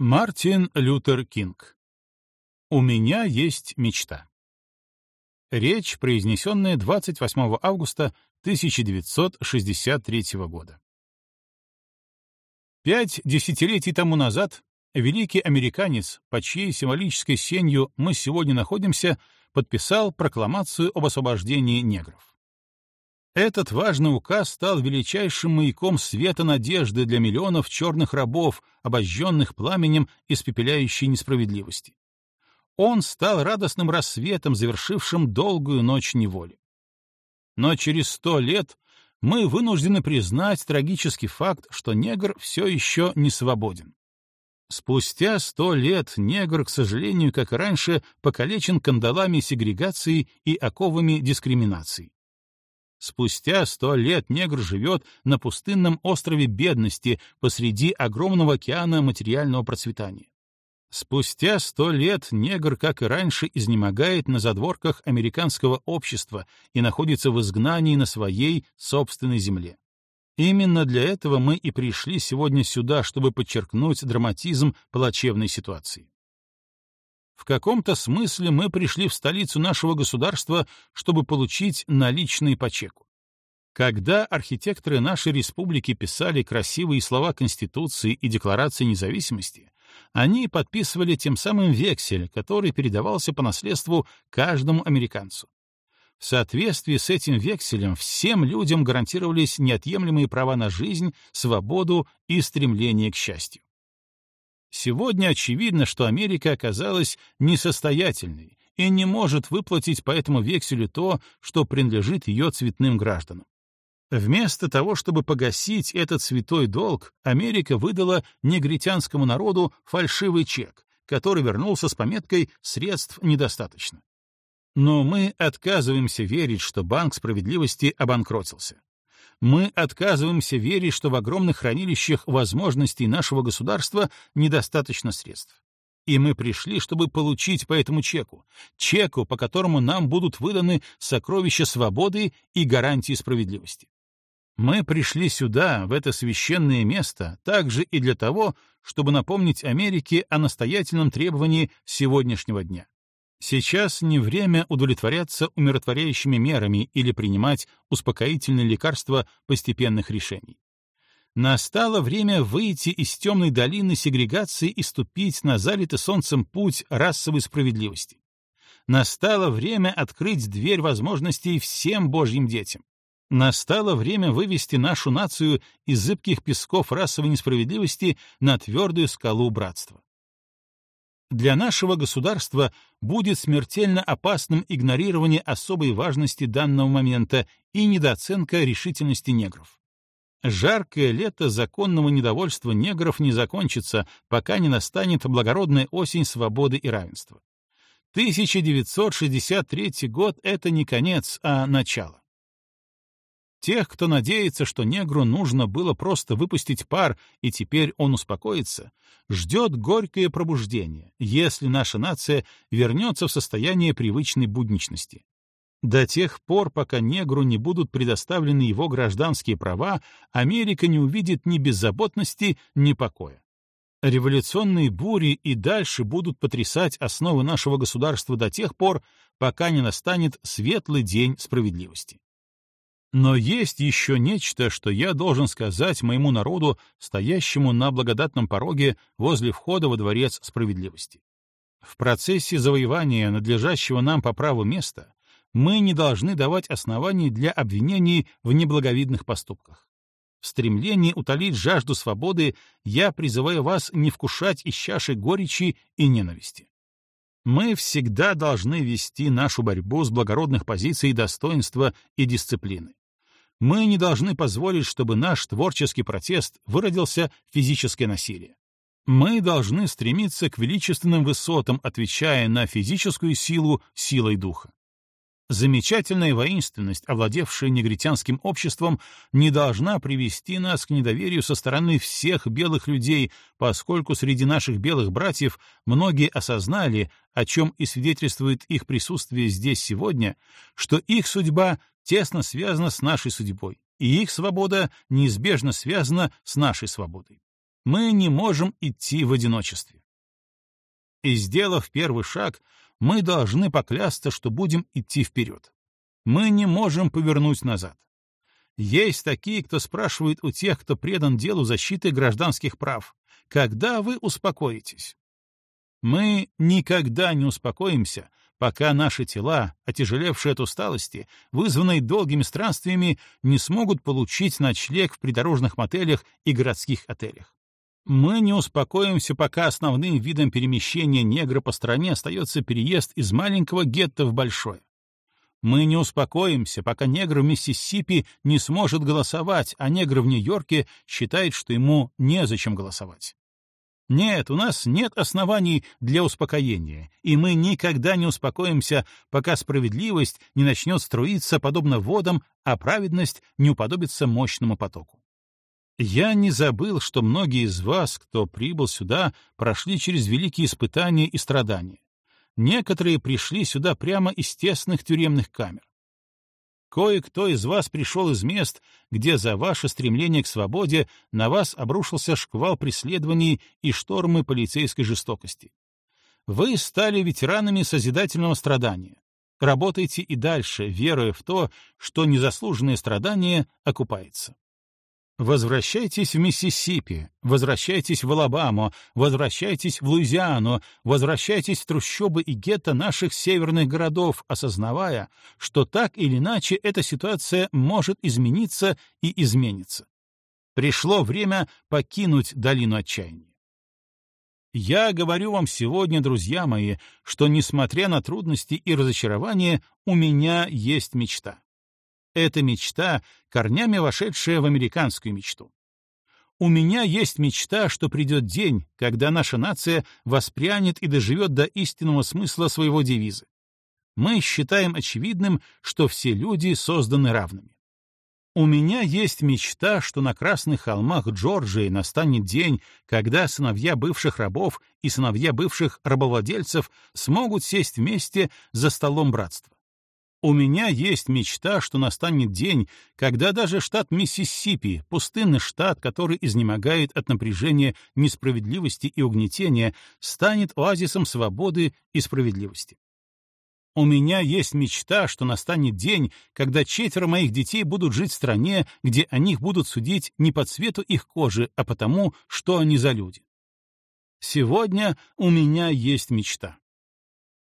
Мартин Лютер Кинг. У меня есть мечта. Речь, произнесенная 28 августа 1963 года. Пять десятилетий тому назад великий американец, под чьей символической сенью мы сегодня находимся, подписал прокламацию об освобождении негров. Этот важный указ стал величайшим маяком света надежды для миллионов черных рабов, обожженных пламенем испепеляющей несправедливости. Он стал радостным рассветом, завершившим долгую ночь неволи. Но через сто лет мы вынуждены признать трагический факт, что негр все еще не свободен. Спустя сто лет негр, к сожалению, как и раньше, покалечен кандалами сегрегации и оковами дискриминации. Спустя сто лет негр живет на пустынном острове бедности посреди огромного океана материального процветания. Спустя сто лет негр, как и раньше, изнемогает на задворках американского общества и находится в изгнании на своей собственной земле. Именно для этого мы и пришли сегодня сюда, чтобы подчеркнуть драматизм плачевной ситуации. В каком-то смысле мы пришли в столицу нашего государства, чтобы получить наличные по чеку. Когда архитекторы нашей республики писали красивые слова Конституции и Декларации независимости, они подписывали тем самым вексель, который передавался по наследству каждому американцу. В соответствии с этим векселем всем людям гарантировались неотъемлемые права на жизнь, свободу и стремление к счастью. Сегодня очевидно, что Америка оказалась несостоятельной и не может выплатить по этому векселю то, что принадлежит ее цветным гражданам. Вместо того, чтобы погасить этот святой долг, Америка выдала негритянскому народу фальшивый чек, который вернулся с пометкой «средств недостаточно». Но мы отказываемся верить, что Банк справедливости обанкротился мы отказываемся верить, что в огромных хранилищах возможностей нашего государства недостаточно средств. И мы пришли, чтобы получить по этому чеку, чеку, по которому нам будут выданы сокровища свободы и гарантии справедливости. Мы пришли сюда, в это священное место, также и для того, чтобы напомнить Америке о настоятельном требовании сегодняшнего дня. Сейчас не время удовлетворяться умиротворяющими мерами или принимать успокоительные лекарства постепенных решений. Настало время выйти из темной долины сегрегации и ступить на залитый солнцем путь расовой справедливости. Настало время открыть дверь возможностей всем Божьим детям. Настало время вывести нашу нацию из зыбких песков расовой несправедливости на твердую скалу братства. Для нашего государства будет смертельно опасным игнорирование особой важности данного момента и недооценка решительности негров. Жаркое лето законного недовольства негров не закончится, пока не настанет благородная осень свободы и равенства. 1963 год — это не конец, а начало. Тех, кто надеется, что негру нужно было просто выпустить пар, и теперь он успокоится, ждет горькое пробуждение, если наша нация вернется в состояние привычной будничности. До тех пор, пока негру не будут предоставлены его гражданские права, Америка не увидит ни беззаботности, ни покоя. Революционные бури и дальше будут потрясать основы нашего государства до тех пор, пока не настанет светлый день справедливости. Но есть еще нечто, что я должен сказать моему народу, стоящему на благодатном пороге возле входа во дворец справедливости. В процессе завоевания надлежащего нам по праву места мы не должны давать оснований для обвинений в неблаговидных поступках. В стремлении утолить жажду свободы я призываю вас не вкушать из чаши горечи и ненависти. Мы всегда должны вести нашу борьбу с благородных позиций достоинства и дисциплины. Мы не должны позволить, чтобы наш творческий протест выродился в физическое насилие. Мы должны стремиться к величественным высотам, отвечая на физическую силу силой духа. Замечательная воинственность, овладевшая негритянским обществом, не должна привести нас к недоверию со стороны всех белых людей, поскольку среди наших белых братьев многие осознали, о чем и свидетельствует их присутствие здесь сегодня, что их судьба тесно связана с нашей судьбой, и их свобода неизбежно связана с нашей свободой. мы не можем идти в одиночестве. И сделав первый шаг, мы должны поклясться, что будем идти вперед. Мы не можем повернуть назад. Есть такие, кто спрашивает у тех, кто предан делу защиты гражданских прав, когда вы успокоитесь? Мы никогда не успокоимся, пока наши тела, отяжелевшие от усталости, вызванные долгими странствиями, не смогут получить ночлег в придорожных мотелях и городских отелях. Мы не успокоимся, пока основным видом перемещения негра по стране остается переезд из маленького гетто в большое. Мы не успокоимся, пока негр в Миссисипи не сможет голосовать, а негр в Нью-Йорке считает, что ему незачем голосовать. Нет, у нас нет оснований для успокоения, и мы никогда не успокоимся, пока справедливость не начнет струиться подобно водам, а праведность не уподобится мощному потоку. Я не забыл, что многие из вас, кто прибыл сюда, прошли через великие испытания и страдания. Некоторые пришли сюда прямо из тесных тюремных камер. Кое-кто из вас пришел из мест, где за ваше стремление к свободе на вас обрушился шквал преследований и штормы полицейской жестокости. Вы стали ветеранами созидательного страдания. Работайте и дальше, веруя в то, что незаслуженное страдание окупается. Возвращайтесь в Миссисипи, возвращайтесь в Алабаму, возвращайтесь в Луизиану, возвращайтесь в трущобы и гетто наших северных городов, осознавая, что так или иначе эта ситуация может измениться и изменится. Пришло время покинуть долину отчаяния. Я говорю вам сегодня, друзья мои, что, несмотря на трудности и разочарования, у меня есть мечта. Эта мечта, корнями вошедшая в американскую мечту. У меня есть мечта, что придет день, когда наша нация воспрянет и доживет до истинного смысла своего девиза. Мы считаем очевидным, что все люди созданы равными. У меня есть мечта, что на Красных холмах Джорджии настанет день, когда сыновья бывших рабов и сыновья бывших рабовладельцев смогут сесть вместе за столом братства. У меня есть мечта, что настанет день, когда даже штат Миссисипи, пустынный штат, который изнемогает от напряжения несправедливости и угнетения, станет оазисом свободы и справедливости. У меня есть мечта, что настанет день, когда четверо моих детей будут жить в стране, где о них будут судить не по цвету их кожи, а потому, что они за люди. Сегодня у меня есть мечта.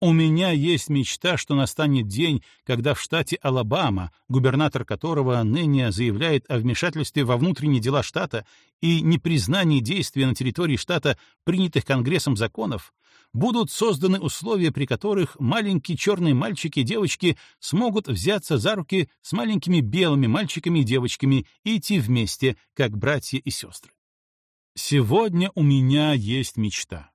У меня есть мечта, что настанет день, когда в штате Алабама, губернатор которого ныне заявляет о вмешательстве во внутренние дела штата и непризнании действия на территории штата принятых Конгрессом законов, будут созданы условия, при которых маленькие черные мальчики и девочки смогут взяться за руки с маленькими белыми мальчиками и девочками и идти вместе, как братья и сестры. Сегодня у меня есть мечта.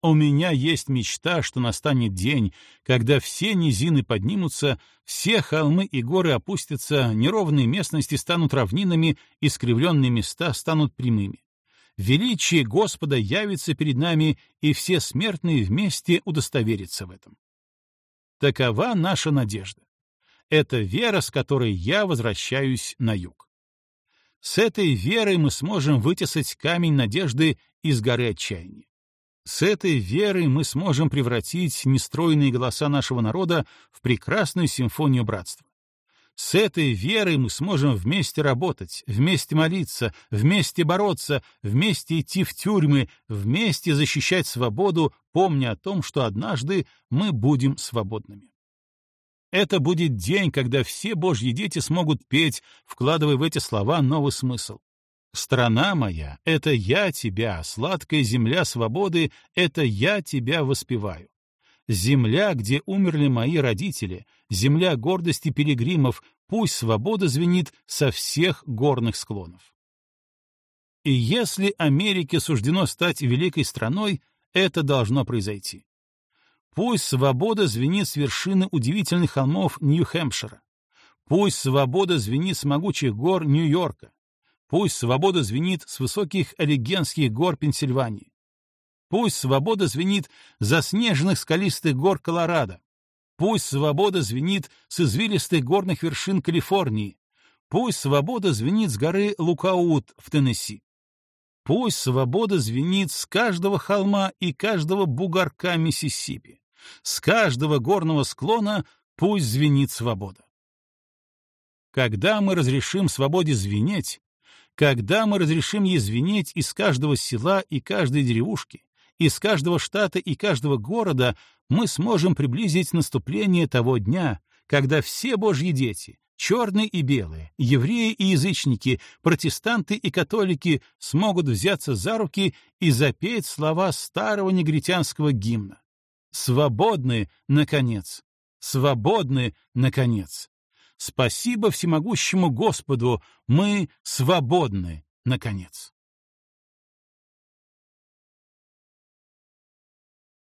У меня есть мечта, что настанет день, когда все низины поднимутся, все холмы и горы опустятся, неровные местности станут равнинами, искривленные места станут прямыми. Величие Господа явится перед нами, и все смертные вместе удостоверятся в этом. Такова наша надежда. Это вера, с которой я возвращаюсь на юг. С этой верой мы сможем вытесать камень надежды из горы отчаяния. С этой верой мы сможем превратить нестройные голоса нашего народа в прекрасную симфонию братства. С этой верой мы сможем вместе работать, вместе молиться, вместе бороться, вместе идти в тюрьмы, вместе защищать свободу, помня о том, что однажды мы будем свободными. Это будет день, когда все Божьи дети смогут петь, вкладывая в эти слова новый смысл. Страна моя — это я тебя, сладкая земля свободы — это я тебя воспеваю. Земля, где умерли мои родители, земля гордости пилигримов, пусть свобода звенит со всех горных склонов. И если Америке суждено стать великой страной, это должно произойти. Пусть свобода звенит с вершины удивительных холмов Нью-Хэмпшира. Пусть свобода звенит с могучих гор Нью-Йорка. Пусть свобода звенит с высоких Олегенских гор Пенсильвании. Пусть свобода звенит за снежных скалистых гор Колорадо. Пусть свобода звенит с извилистых горных вершин Калифорнии. Пусть свобода звенит с горы Лукаут в Теннесси. Пусть свобода звенит с каждого холма и каждого бугорка Миссисипи. С каждого горного склона пусть звенит свобода. Когда мы разрешим свободе звенеть, когда мы разрешим ей звенеть из каждого села и каждой деревушки, из каждого штата и каждого города, мы сможем приблизить наступление того дня, когда все Божьи дети, черные и белые, евреи и язычники, протестанты и католики смогут взяться за руки и запеть слова старого негритянского гимна. Свободны, наконец! Свободны, наконец! Спасибо всемогущему Господу, мы свободны, наконец!